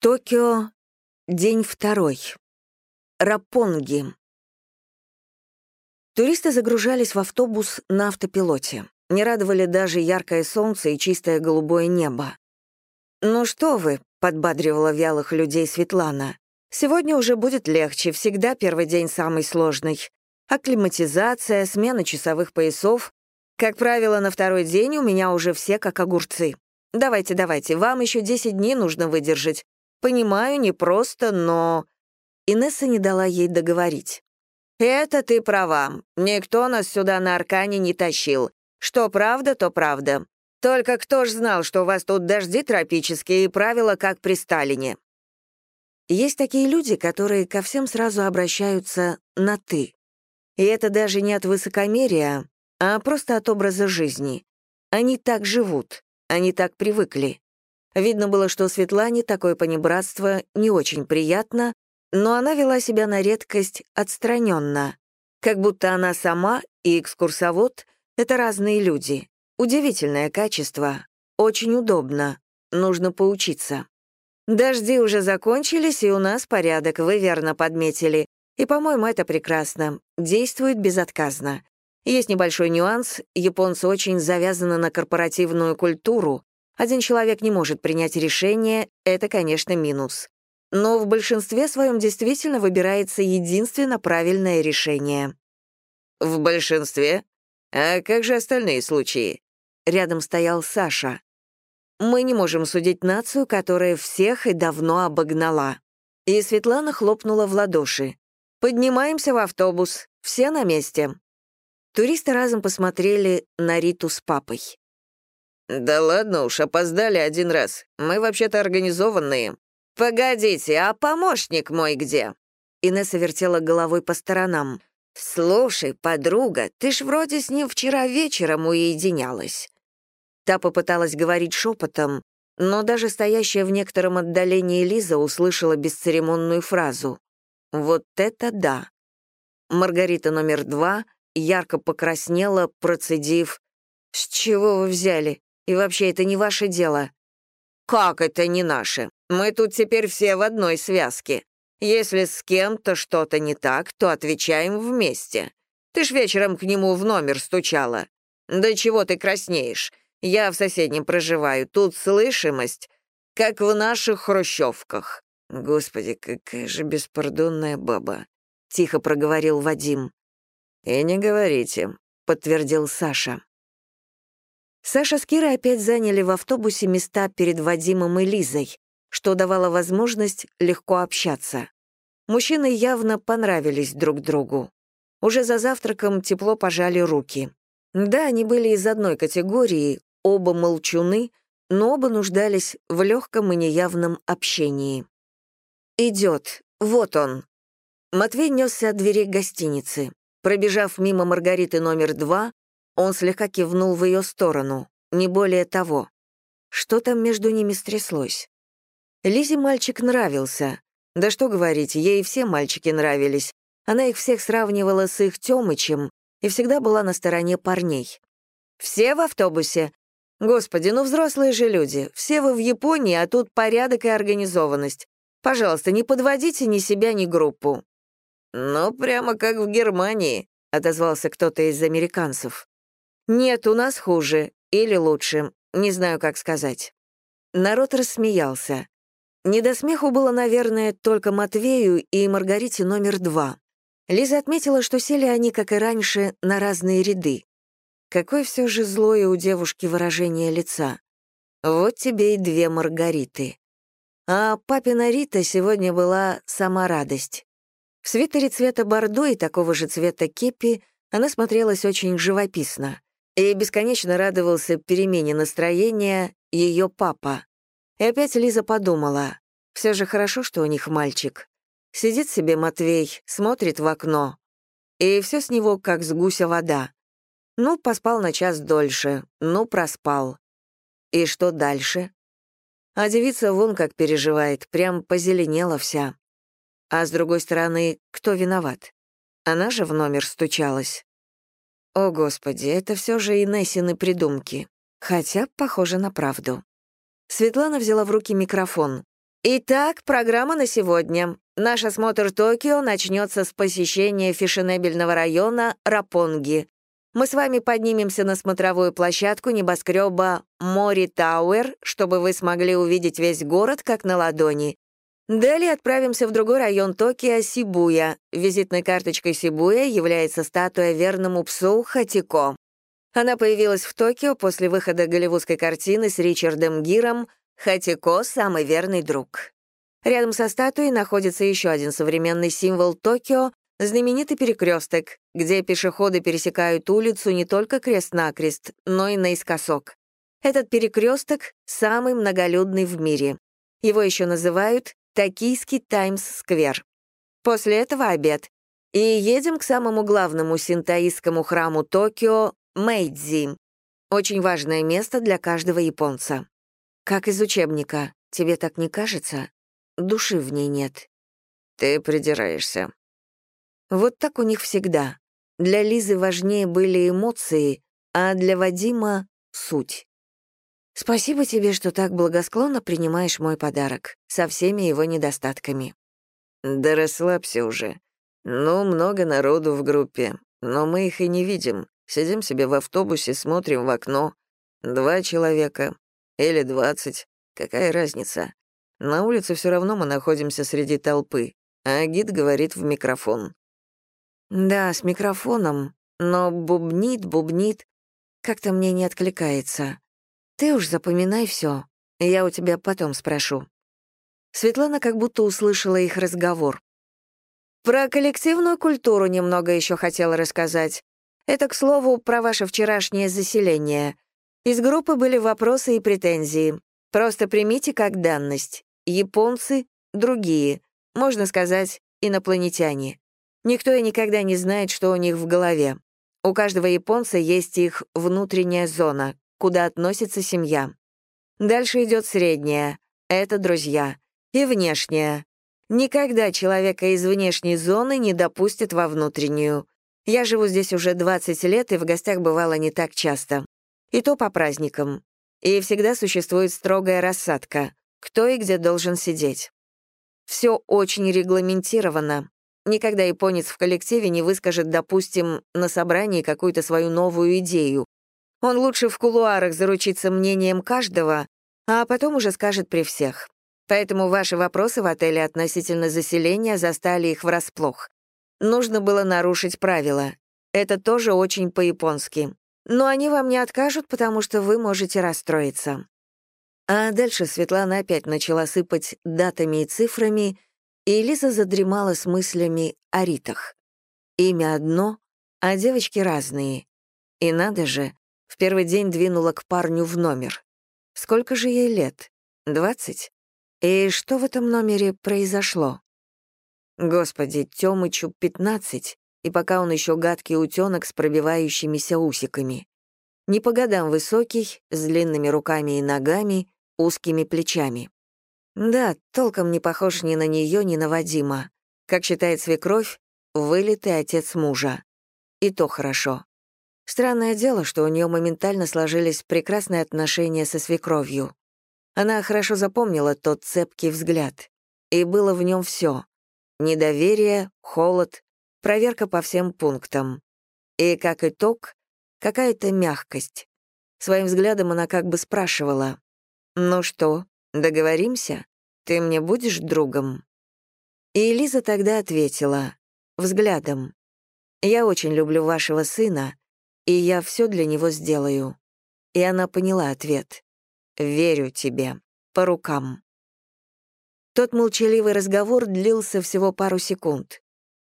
Токио, день второй. Рапонги. Туристы загружались в автобус на автопилоте. Не радовали даже яркое солнце и чистое голубое небо. «Ну что вы», — подбадривала вялых людей Светлана, «сегодня уже будет легче, всегда первый день самый сложный. Акклиматизация, смена часовых поясов. Как правило, на второй день у меня уже все как огурцы. Давайте, давайте, вам еще 10 дней нужно выдержать, Понимаю, непросто, но...» Инесса не дала ей договорить. «Это ты права. Никто нас сюда на Аркане не тащил. Что правда, то правда. Только кто ж знал, что у вас тут дожди тропические и правила, как при Сталине?» Есть такие люди, которые ко всем сразу обращаются на «ты». И это даже не от высокомерия, а просто от образа жизни. Они так живут, они так привыкли. Видно было, что Светлане такое понебратство не очень приятно, но она вела себя на редкость отстраненно, как будто она сама и экскурсовод — это разные люди. Удивительное качество, очень удобно, нужно поучиться. Дожди уже закончились, и у нас порядок, вы верно подметили. И, по-моему, это прекрасно, действует безотказно. Есть небольшой нюанс, японцы очень завязаны на корпоративную культуру, один человек не может принять решение, это, конечно, минус. Но в большинстве своем действительно выбирается единственно правильное решение. «В большинстве? А как же остальные случаи?» Рядом стоял Саша. «Мы не можем судить нацию, которая всех и давно обогнала». И Светлана хлопнула в ладоши. «Поднимаемся в автобус. Все на месте». Туристы разом посмотрели на Риту с папой. «Да ладно уж, опоздали один раз. Мы вообще-то организованные». «Погодите, а помощник мой где?» Инесса вертела головой по сторонам. «Слушай, подруга, ты ж вроде с ним вчера вечером уединялась». Та попыталась говорить шепотом, но даже стоящая в некотором отдалении Лиза услышала бесцеремонную фразу. «Вот это да!» Маргарита номер два ярко покраснела, процедив «С чего вы взяли? И вообще, это не ваше дело». «Как это не наше? Мы тут теперь все в одной связке. Если с кем-то что-то не так, то отвечаем вместе. Ты ж вечером к нему в номер стучала. Да чего ты краснеешь? Я в соседнем проживаю, тут слышимость, как в наших хрущевках». «Господи, какая же беспардонная баба», — тихо проговорил Вадим. «И не говорите», — подтвердил Саша. Саша с Кирой опять заняли в автобусе места перед Вадимом и Лизой, что давало возможность легко общаться. Мужчины явно понравились друг другу. Уже за завтраком тепло пожали руки. Да, они были из одной категории, оба молчуны, но оба нуждались в легком и неявном общении. «Идет, вот он». Матвей несся от дверей гостиницы. Пробежав мимо Маргариты номер два, он слегка кивнул в ее сторону, не более того. Что там между ними стряслось? Лизе мальчик нравился. Да что говорить, ей все мальчики нравились. Она их всех сравнивала с их Тёмычем и всегда была на стороне парней. «Все в автобусе? Господи, ну взрослые же люди. Все вы в Японии, а тут порядок и организованность. Пожалуйста, не подводите ни себя, ни группу». «Ну, прямо как в Германии», — отозвался кто-то из американцев. «Нет, у нас хуже. Или лучше. Не знаю, как сказать». Народ рассмеялся. Не до смеху было, наверное, только Матвею и Маргарите номер два. Лиза отметила, что сели они, как и раньше, на разные ряды. Какое все же злое у девушки выражение лица. Вот тебе и две Маргариты. А папина Рита сегодня была сама радость. В свитере цвета бордо и такого же цвета кепи она смотрелась очень живописно и бесконечно радовался перемене настроения ее папа. И опять Лиза подумала, все же хорошо, что у них мальчик. Сидит себе Матвей, смотрит в окно, и все с него как с гуся вода. Ну, поспал на час дольше, ну, проспал. И что дальше? А девица вон как переживает, прям позеленела вся. А с другой стороны, кто виноват? Она же в номер стучалась. О, Господи, это все же Инессины придумки. Хотя похоже на правду. Светлана взяла в руки микрофон. Итак, программа на сегодня. Наш осмотр Токио начнется с посещения фешенебельного района Рапонги. Мы с вами поднимемся на смотровую площадку небоскреба Мори Тауэр, чтобы вы смогли увидеть весь город как на ладони. Далее отправимся в другой район Токио, Сибуя. Визитной карточкой Сибуя является статуя верному псу Хатико. Она появилась в Токио после выхода голливудской картины с Ричардом Гиром Хатико — самый верный друг. Рядом со статуей находится еще один современный символ Токио — знаменитый перекресток, где пешеходы пересекают улицу не только крест-накрест, но и наискосок. Этот перекресток — самый многолюдный в мире. Его еще называют Токийский Таймс-сквер. После этого обед. И едем к самому главному синтоистскому храму Токио — Мэйдзи. Очень важное место для каждого японца. Как из учебника. Тебе так не кажется? Души в ней нет. Ты придираешься. Вот так у них всегда. Для Лизы важнее были эмоции, а для Вадима — суть. Спасибо тебе, что так благосклонно принимаешь мой подарок, со всеми его недостатками. Да расслабься уже. Ну, много народу в группе, но мы их и не видим. Сидим себе в автобусе, смотрим в окно. Два человека, или двадцать. Какая разница? На улице все равно мы находимся среди толпы, а гид говорит в микрофон. Да, с микрофоном, но бубнит, бубнит. Как-то мне не откликается. Ты уж запоминай все. Я у тебя потом спрошу. Светлана как будто услышала их разговор. Про коллективную культуру немного еще хотела рассказать. Это, к слову, про ваше вчерашнее заселение — из группы были вопросы и претензии. Просто примите как данность. Японцы — другие, можно сказать, инопланетяне. Никто и никогда не знает, что у них в голове. У каждого японца есть их внутренняя зона, куда относится семья. Дальше идет средняя — это друзья. И внешняя. Никогда человека из внешней зоны не допустят во внутреннюю. Я живу здесь уже 20 лет и в гостях бывала не так часто. И то по праздникам. И всегда существует строгая рассадка, кто и где должен сидеть. Все очень регламентировано. Никогда японец в коллективе не выскажет, допустим, на собрании какую-то свою новую идею. Он лучше в кулуарах заручится мнением каждого, а потом уже скажет при всех. Поэтому ваши вопросы в отеле относительно заселения застали их врасплох. Нужно было нарушить правила. Это тоже очень по-японски но они вам не откажут, потому что вы можете расстроиться». А дальше Светлана опять начала сыпать датами и цифрами, и Лиза задремала с мыслями о ритах. Имя одно, а девочки разные. И надо же, в первый день двинула к парню в номер. Сколько же ей лет? Двадцать? И что в этом номере произошло? Господи, Тёмычу пятнадцать, и пока он еще гадкий утенок с пробивающимися усиками. Не по годам высокий, с длинными руками и ногами, узкими плечами. Да, толком не похож ни на нее, ни на Вадима. Как считает свекровь, вылитый отец мужа. И то хорошо. Странное дело, что у нее моментально сложились прекрасные отношения со свекровью. Она хорошо запомнила тот цепкий взгляд. И было в нем все: Недоверие, холод, проверка по всем пунктам. И, как итог, какая-то мягкость. Своим взглядом она как бы спрашивала, «Ну что, договоримся? Ты мне будешь другом?» И Элиза тогда ответила, взглядом, «Я очень люблю вашего сына, и я все для него сделаю». И она поняла ответ, «Верю тебе, по рукам». Тот молчаливый разговор длился всего пару секунд.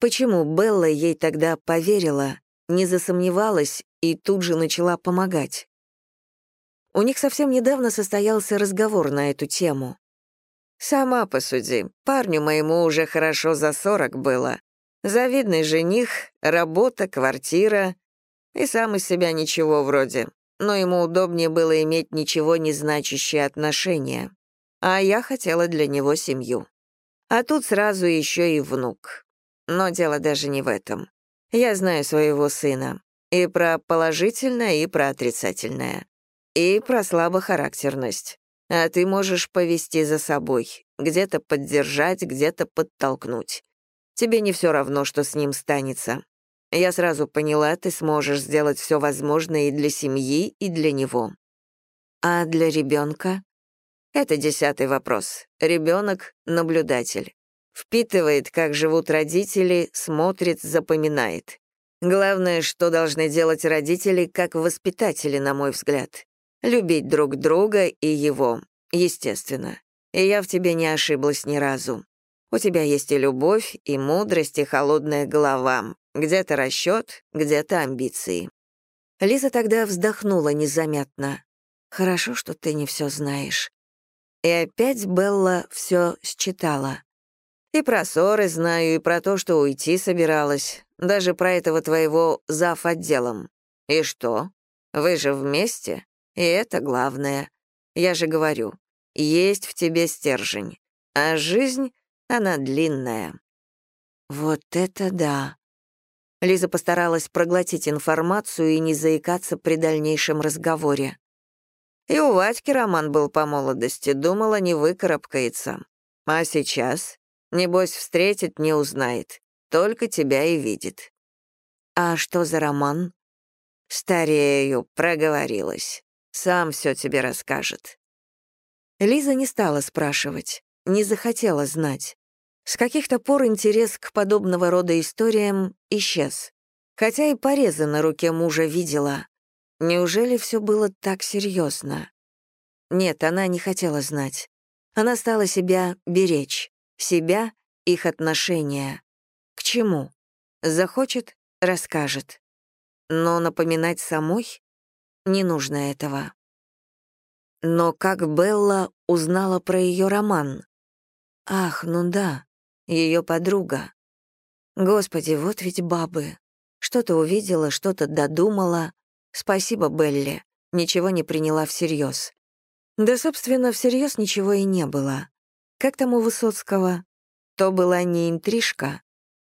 Почему Белла ей тогда поверила, не засомневалась и тут же начала помогать? У них совсем недавно состоялся разговор на эту тему. «Сама посуди, парню моему уже хорошо за сорок было. Завидный жених, работа, квартира. И сам из себя ничего вроде. Но ему удобнее было иметь ничего не значащие отношения. А я хотела для него семью. А тут сразу еще и внук. Но дело даже не в этом. Я знаю своего сына. И про положительное, и про отрицательное. И про слабохарактерность. А ты можешь повести за собой, где-то поддержать, где-то подтолкнуть. Тебе не все равно, что с ним станется. Я сразу поняла, ты сможешь сделать все возможное и для семьи, и для него. А для ребенка? Это десятый вопрос. Ребенок — наблюдатель. Впитывает, как живут родители, смотрит, запоминает. Главное, что должны делать родители как воспитатели, на мой взгляд. Любить друг друга и его, естественно. И я в тебе не ошиблась ни разу. У тебя есть и любовь, и мудрость, и холодная голова. Где-то расчет, где-то амбиции. Лиза тогда вздохнула незаметно. «Хорошо, что ты не все знаешь». И опять Белла все считала. «И про ссоры знаю, и про то, что уйти собиралась. Даже про этого твоего зав. отделом. И что? Вы же вместе? И это главное. Я же говорю, есть в тебе стержень. А жизнь, она длинная». «Вот это да!» Лиза постаралась проглотить информацию и не заикаться при дальнейшем разговоре. И у Вадьки роман был по молодости, думала, не выкарабкается. А сейчас, небось, встретит, не узнает. Только тебя и видит. А что за роман? Старею, проговорилась. Сам все тебе расскажет. Лиза не стала спрашивать, не захотела знать. С каких-то пор интерес к подобного рода историям исчез. Хотя и порезы на руке мужа видела. Неужели все было так серьезно? Нет, она не хотела знать. Она стала себя беречь. Себя, их отношения. К чему? Захочет — расскажет. Но напоминать самой? Не нужно этого. Но как Белла узнала про ее роман? Ах, ну да, ее подруга. Господи, вот ведь бабы. Что-то увидела, что-то додумала, Спасибо, Белли. Ничего не приняла всерьез. Да, собственно, всерьез ничего и не было. Как там у Высоцкого? То была не интрижка,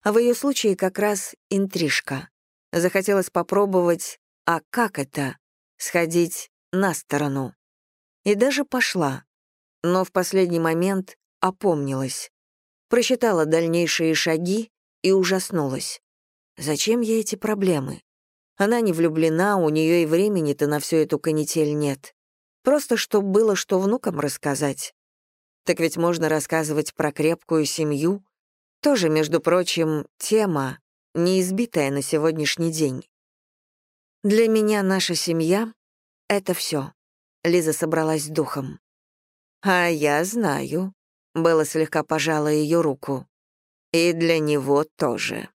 а в ее случае как раз интрижка. Захотелось попробовать, а как это? Сходить на сторону. И даже пошла. Но в последний момент опомнилась. Просчитала дальнейшие шаги и ужаснулась. Зачем ей эти проблемы? Она не влюблена, у нее и времени-то на всю эту канитель нет. Просто чтоб было что внукам рассказать. Так ведь можно рассказывать про крепкую семью. Тоже, между прочим, тема, неизбитая на сегодняшний день. Для меня наша семья — это все. Лиза собралась с духом. «А я знаю», — Белла слегка пожала ее руку. «И для него тоже».